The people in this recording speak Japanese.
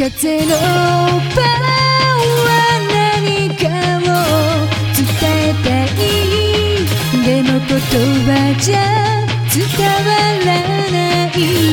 風のパワーは何かを伝えたい。でも言葉じゃ伝わらない。